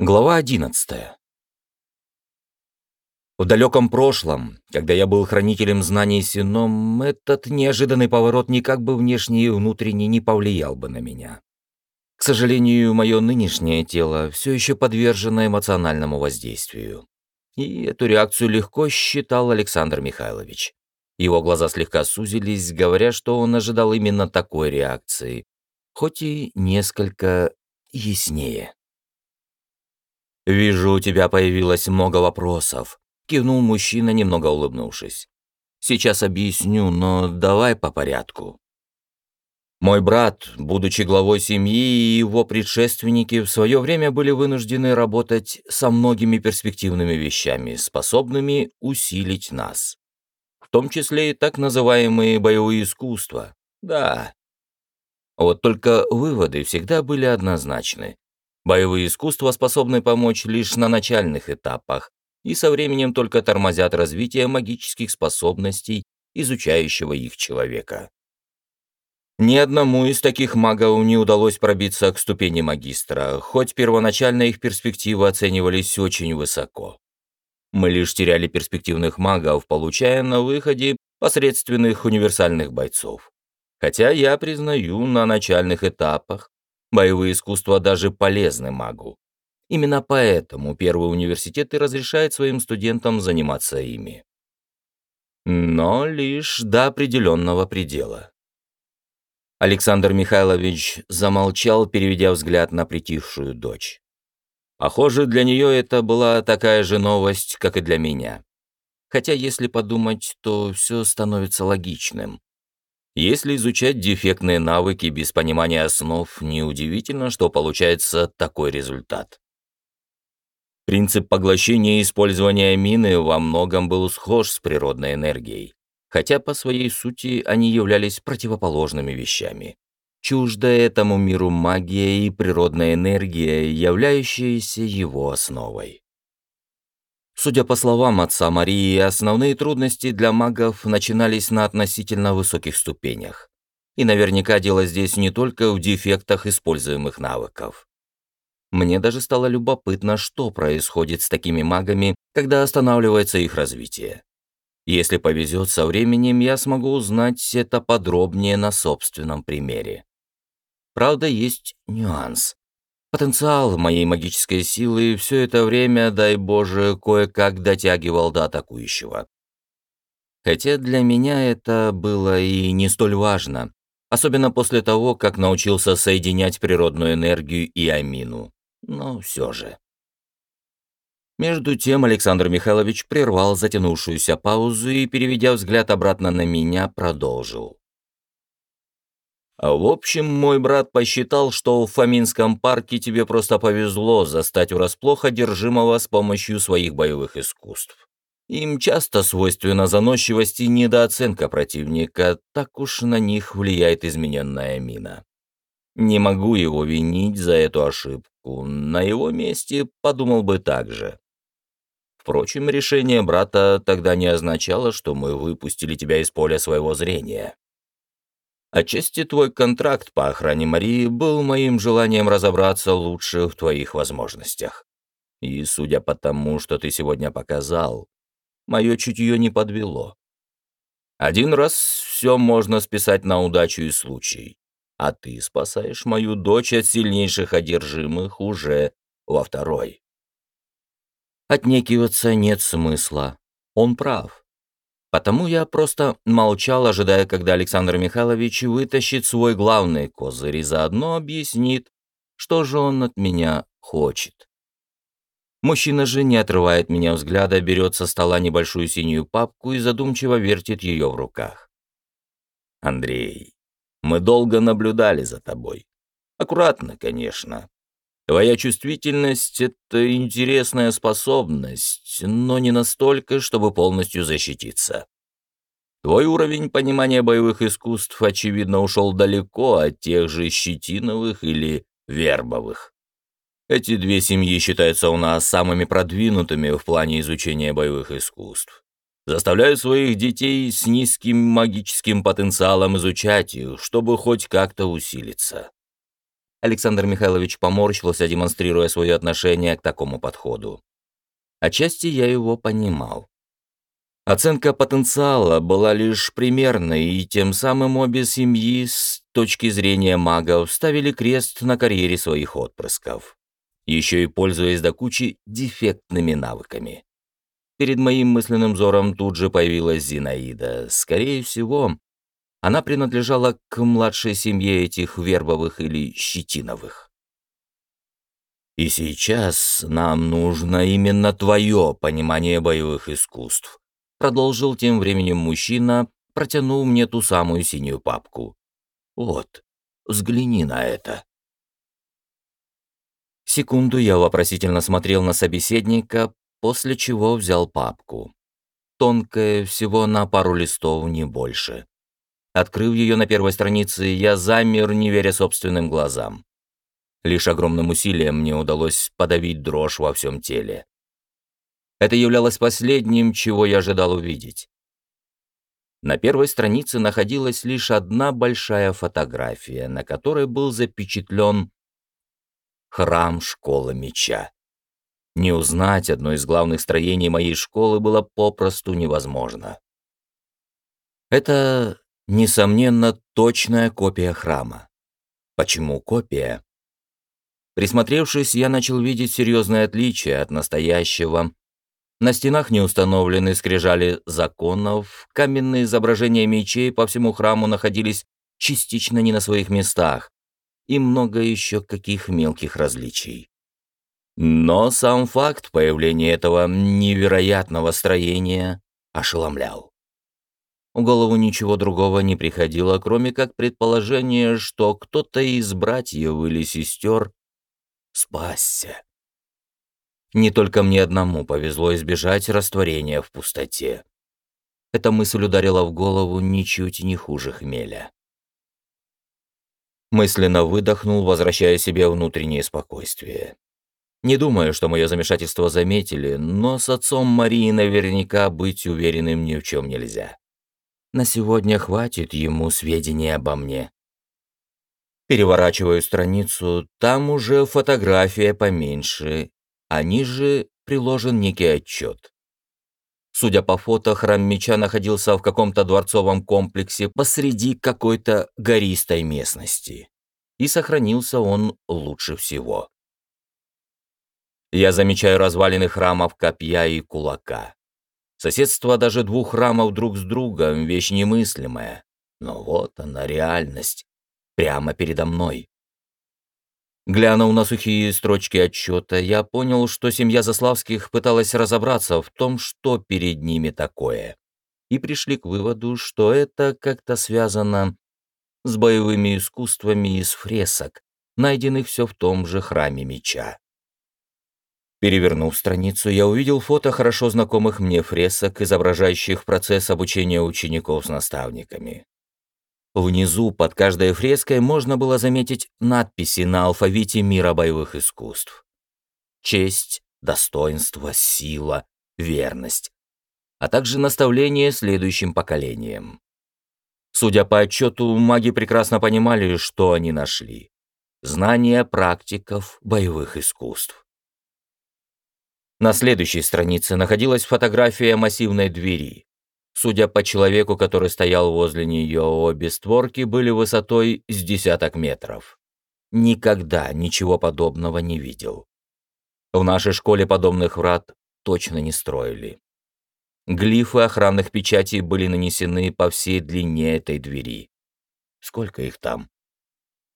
Глава 11. В далеком прошлом, когда я был хранителем знаний Сином, этот неожиданный поворот никак бы внешне и внутренне не повлиял бы на меня. К сожалению, мое нынешнее тело все еще подвержено эмоциональному воздействию. И эту реакцию легко считал Александр Михайлович. Его глаза слегка сузились, говоря, что он ожидал именно такой реакции, хоть и несколько яснее. «Вижу, у тебя появилось много вопросов», — кивнул мужчина, немного улыбнувшись. «Сейчас объясню, но давай по порядку». Мой брат, будучи главой семьи, и его предшественники в свое время были вынуждены работать со многими перспективными вещами, способными усилить нас. В том числе и так называемые боевые искусства. Да. Вот только выводы всегда были однозначны. Боевые искусства способны помочь лишь на начальных этапах и со временем только тормозят развитие магических способностей изучающего их человека. Ни одному из таких магов не удалось пробиться к ступени магистра, хоть первоначально их перспективы оценивались очень высоко. Мы лишь теряли перспективных магов, получая на выходе посредственных универсальных бойцов. Хотя я признаю, на начальных этапах Боевые искусства даже полезны магу. Именно поэтому первый университет и разрешает своим студентам заниматься ими. Но лишь до определенного предела. Александр Михайлович замолчал, переведя взгляд на притихшую дочь. Похоже, для нее это была такая же новость, как и для меня. Хотя, если подумать, то все становится логичным. Если изучать дефектные навыки без понимания основ, неудивительно, что получается такой результат. Принцип поглощения и использования мины во многом был схож с природной энергией, хотя по своей сути они являлись противоположными вещами. Чуждо этому миру магия и природная энергия, являющиеся его основой. Судя по словам отца Марии, основные трудности для магов начинались на относительно высоких ступенях. И наверняка дело здесь не только в дефектах используемых навыков. Мне даже стало любопытно, что происходит с такими магами, когда останавливается их развитие. Если повезет со временем, я смогу узнать это подробнее на собственном примере. Правда, есть нюанс. Потенциал моей магической силы все это время, дай Боже, кое-как дотягивал до атакующего. Хотя для меня это было и не столь важно, особенно после того, как научился соединять природную энергию и амину. Но все же. Между тем Александр Михайлович прервал затянувшуюся паузу и, переведя взгляд обратно на меня, продолжил. А в общем, мой брат посчитал, что в Фоминском парке тебе просто повезло застать врасплох одержимого с помощью своих боевых искусств. Им часто свойственна заносчивость и недооценка противника, так уж на них влияет измененная мина. Не могу его винить за эту ошибку, на его месте подумал бы так же. Впрочем, решение брата тогда не означало, что мы выпустили тебя из поля своего зрения. Отчасти твой контракт по охране Марии был моим желанием разобраться лучше в твоих возможностях. И судя по тому, что ты сегодня показал, мое чутье не подвело. Один раз все можно списать на удачу и случай, а ты спасаешь мою дочь от сильнейших одержимых уже во второй. Отнекиваться нет смысла. Он прав. Потому я просто молчал, ожидая, когда Александр Михайлович вытащит свой главный козырь и заодно объяснит, что же он от меня хочет. Мужчина же, не отрывает меня взгляда, берет со стола небольшую синюю папку и задумчиво вертит ее в руках. «Андрей, мы долго наблюдали за тобой. Аккуратно, конечно. Твоя чувствительность — это интересная способность, но не настолько, чтобы полностью защититься. Твой уровень понимания боевых искусств, очевидно, ушел далеко от тех же щетиновых или вербовых. Эти две семьи считаются у нас самыми продвинутыми в плане изучения боевых искусств. Заставляют своих детей с низким магическим потенциалом изучать их, чтобы хоть как-то усилиться. Александр Михайлович поморщился, демонстрируя свое отношение к такому подходу. Отчасти я его понимал. Оценка потенциала была лишь примерной, и тем самым обе семьи с точки зрения магов ставили крест на карьере своих отпрысков, еще и пользуясь до кучи дефектными навыками. Перед моим мысленным взором тут же появилась Зинаида. Скорее всего, она принадлежала к младшей семье этих вербовых или щетиновых. И сейчас нам нужно именно твое понимание боевых искусств. Продолжил тем временем мужчина, протянул мне ту самую синюю папку. Вот, взгляни на это. Секунду я вопросительно смотрел на собеседника, после чего взял папку. Тонкая, всего на пару листов, не больше. Открыв ее на первой странице, я замер, не веря собственным глазам. Лишь огромным усилием мне удалось подавить дрожь во всем теле. Это являлось последним, чего я ожидал увидеть. На первой странице находилась лишь одна большая фотография, на которой был запечатлен храм школы меча. Не узнать одно из главных строений моей школы было попросту невозможно. Это Несомненно, точная копия храма. Почему копия? Присмотревшись, я начал видеть серьезные отличия от настоящего. На стенах не установлены скрижали законов, каменные изображения мечей по всему храму находились частично не на своих местах, и много еще каких мелких различий. Но сам факт появления этого невероятного строения ошеломлял. В голову ничего другого не приходило, кроме как предположение, что кто-то из братьев или сестер спасся. Не только мне одному повезло избежать растворения в пустоте. Эта мысль ударила в голову ничуть не хуже хмеля. Мысленно выдохнул, возвращая себе внутреннее спокойствие. Не думаю, что мое замешательство заметили, но с отцом Марии наверняка быть уверенным ни в чем нельзя. На сегодня хватит ему сведений обо мне. Переворачиваю страницу, там уже фотография поменьше, а ниже приложен некий отчет. Судя по фото, храм меча находился в каком-то дворцовом комплексе посреди какой-то гористой местности. И сохранился он лучше всего. Я замечаю развалины храмов копья и кулака. Соседство даже двух храмов друг с другом – вещь немыслимая. Но вот она, реальность. Прямо передо мной. Глянув на сухие строчки отчета, я понял, что семья Заславских пыталась разобраться в том, что перед ними такое. И пришли к выводу, что это как-то связано с боевыми искусствами из фресок, найденных все в том же храме меча. Перевернув страницу, я увидел фото хорошо знакомых мне фресок, изображающих процесс обучения учеников с наставниками. Внизу, под каждой фреской, можно было заметить надписи на алфавите мира боевых искусств. Честь, достоинство, сила, верность, а также наставление следующим поколениям. Судя по отчету, маги прекрасно понимали, что они нашли. Знания практиков боевых искусств. На следующей странице находилась фотография массивной двери. Судя по человеку, который стоял возле нее, обе створки были высотой с десяток метров. Никогда ничего подобного не видел. В нашей школе подобных врат точно не строили. Глифы охранных печатей были нанесены по всей длине этой двери. Сколько их там?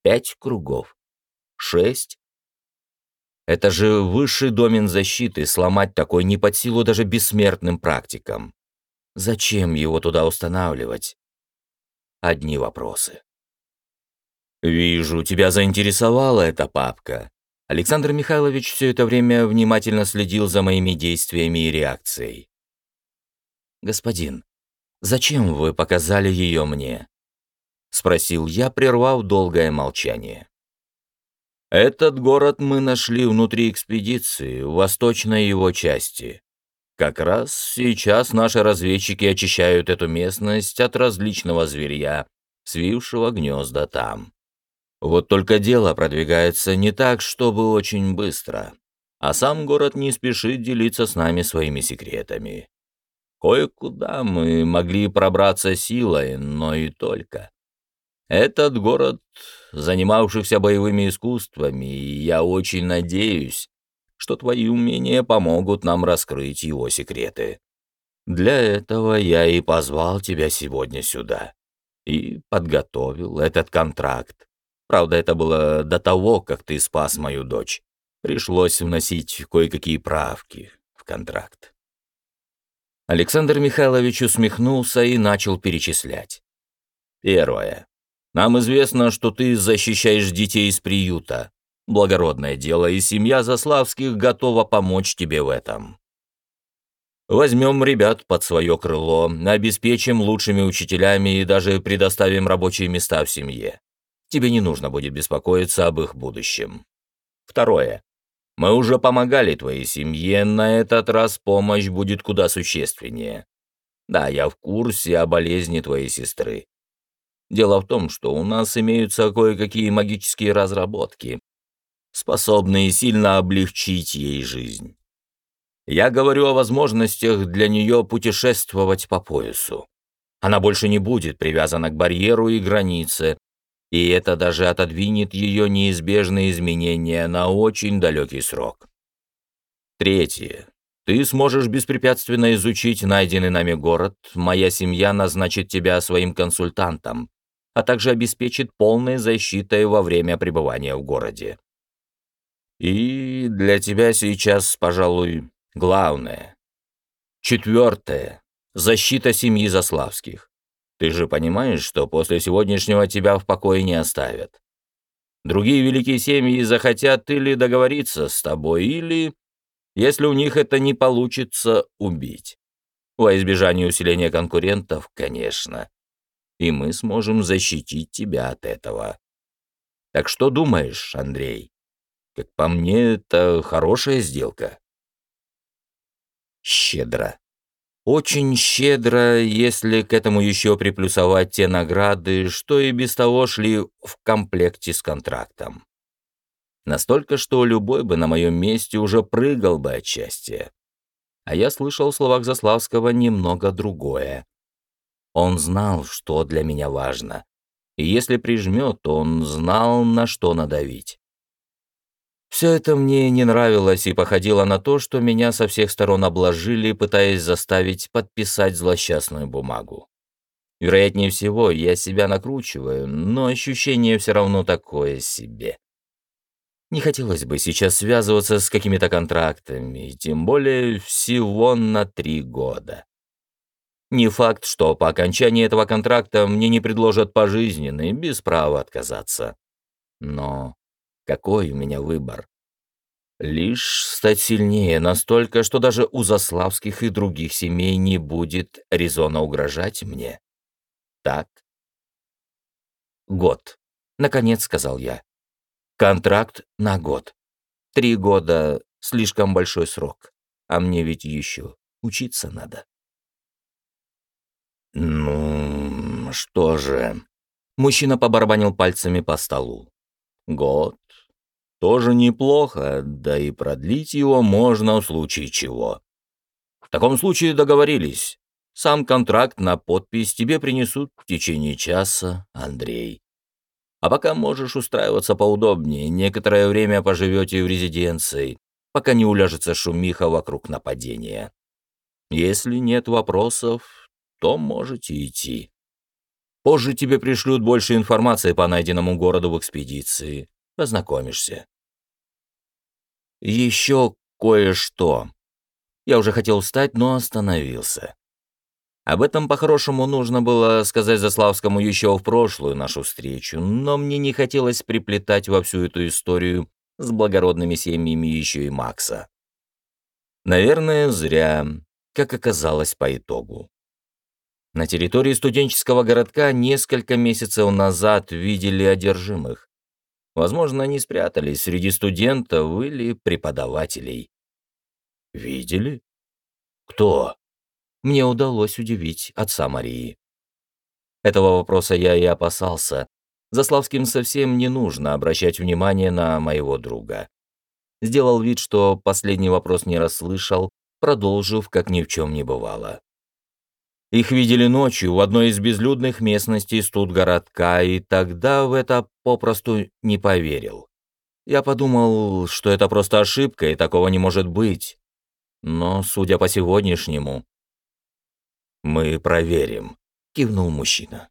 Пять кругов? Шесть? Это же высший домен защиты, сломать такой не под силу даже бессмертным практикам. Зачем его туда устанавливать? Одни вопросы. «Вижу, тебя заинтересовала эта папка». Александр Михайлович все это время внимательно следил за моими действиями и реакцией. «Господин, зачем вы показали ее мне?» — спросил я, прервав долгое молчание. Этот город мы нашли внутри экспедиции, в восточной его части. Как раз сейчас наши разведчики очищают эту местность от различного зверья, свившего гнезда там. Вот только дело продвигается не так, чтобы очень быстро, а сам город не спешит делиться с нами своими секретами. Кое-куда мы могли пробраться силой, но и только. Этот город, занимавшийся боевыми искусствами, и я очень надеюсь, что твои умения помогут нам раскрыть его секреты. Для этого я и позвал тебя сегодня сюда. И подготовил этот контракт. Правда, это было до того, как ты спас мою дочь. Пришлось вносить кое-какие правки в контракт. Александр Михайлович усмехнулся и начал перечислять. Первое. Нам известно, что ты защищаешь детей из приюта. Благородное дело, и семья Заславских готова помочь тебе в этом. Возьмем ребят под свое крыло, обеспечим лучшими учителями и даже предоставим рабочие места в семье. Тебе не нужно будет беспокоиться об их будущем. Второе. Мы уже помогали твоей семье, на этот раз помощь будет куда существеннее. Да, я в курсе о болезни твоей сестры. Дело в том, что у нас имеются кое-какие магические разработки, способные сильно облегчить ей жизнь. Я говорю о возможностях для нее путешествовать по поясу. Она больше не будет привязана к барьеру и границе, и это даже отодвинет ее неизбежные изменения на очень далекий срок. Третье. Ты сможешь беспрепятственно изучить найденный нами город, моя семья назначит тебя своим консультантом, а также обеспечит полной защитой во время пребывания в городе. И для тебя сейчас, пожалуй, главное. Четвертое. Защита семьи Заславских. Ты же понимаешь, что после сегодняшнего тебя в покое не оставят. Другие великие семьи захотят или договориться с тобой, или, если у них это не получится, убить. Во избежание усиления конкурентов, конечно. И мы сможем защитить тебя от этого. Так что думаешь, Андрей? Как по мне, это хорошая сделка. Щедро. Очень щедро, если к этому еще приплюсовать те награды, что и без того шли в комплекте с контрактом. Настолько, что любой бы на моем месте уже прыгал бы от счастья. А я слышал в словах Заславского немного другое. Он знал, что для меня важно. И если прижмет, он знал, на что надавить. Все это мне не нравилось и походило на то, что меня со всех сторон обложили, пытаясь заставить подписать злосчастную бумагу. Вероятнее всего, я себя накручиваю, но ощущение все равно такое себе. Не хотелось бы сейчас связываться с какими-то контрактами, тем более всего на три года. Не факт, что по окончании этого контракта мне не предложат пожизненный, без права отказаться. Но какой у меня выбор? Лишь стать сильнее настолько, что даже у Заславских и других семей не будет резона угрожать мне. Так? Год. Наконец сказал я. Контракт на год. Три года — слишком большой срок. А мне ведь еще учиться надо. Ну, что же... Мужчина побарабанил пальцами по столу. Год. Тоже неплохо, да и продлить его можно в случае чего. В таком случае договорились. Сам контракт на подпись тебе принесут в течение часа, Андрей. А пока можешь устраиваться поудобнее, некоторое время поживете в резиденции, пока не уляжется шумиха вокруг нападения. Если нет вопросов, то можете идти. Позже тебе пришлют больше информации по найденному городу в экспедиции. Познакомишься. Еще кое-что. Я уже хотел встать, но остановился. Об этом по-хорошему нужно было сказать Заславскому еще в прошлую нашу встречу, но мне не хотелось приплетать во всю эту историю с благородными семьями еще и Макса. Наверное, зря, как оказалось по итогу. На территории студенческого городка несколько месяцев назад видели одержимых. Возможно, они спрятались среди студентов или преподавателей. Видели? Кто? Мне удалось удивить отца Марии. Этого вопроса я и опасался. Заславским совсем не нужно обращать внимание на моего друга. Сделал вид, что последний вопрос не расслышал, продолжив, как ни в чем не бывало. Их видели ночью в одной из безлюдных местностей студгородка, и тогда в это попросту не поверил. Я подумал, что это просто ошибка, и такого не может быть. Но, судя по сегодняшнему... «Мы проверим», — кивнул мужчина.